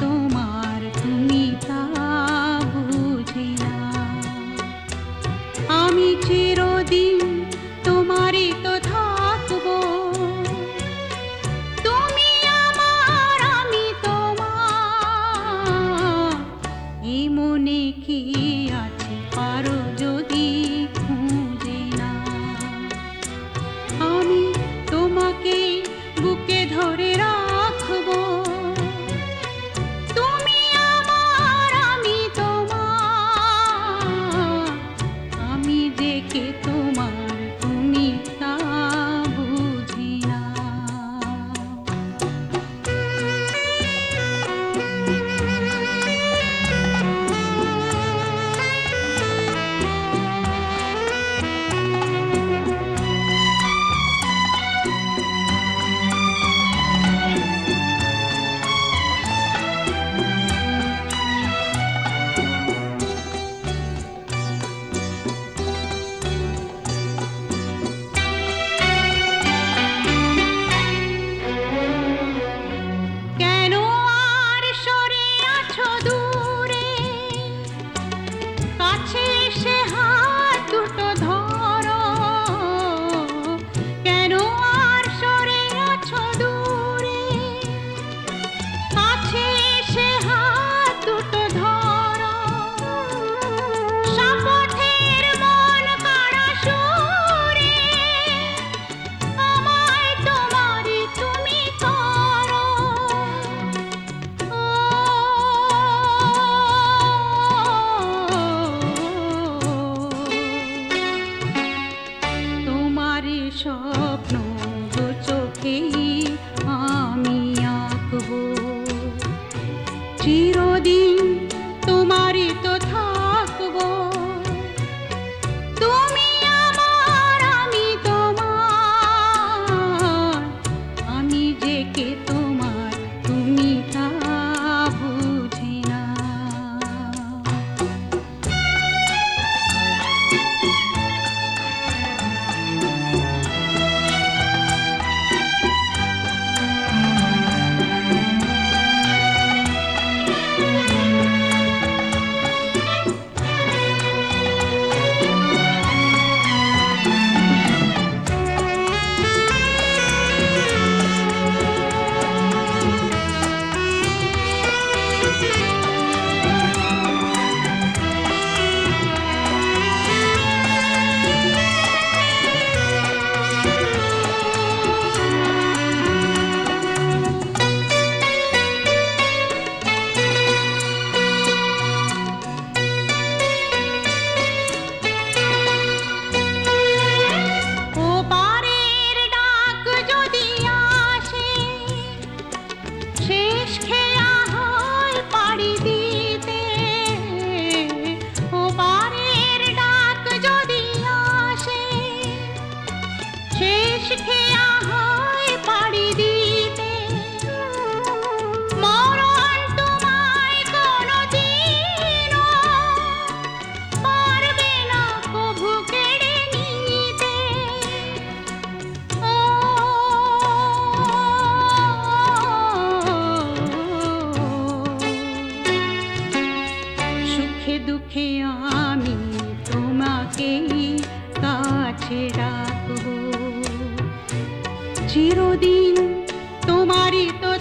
তোমার খেয়া হয় পাড়ি দিতে। মরণ তোমায় কোনদিন পারবে না কভু কেড়ে নিতে। ও, সুখে দুঃখে আমি তোমাকে কাছে রাখ। চিরদিন তোমারই তো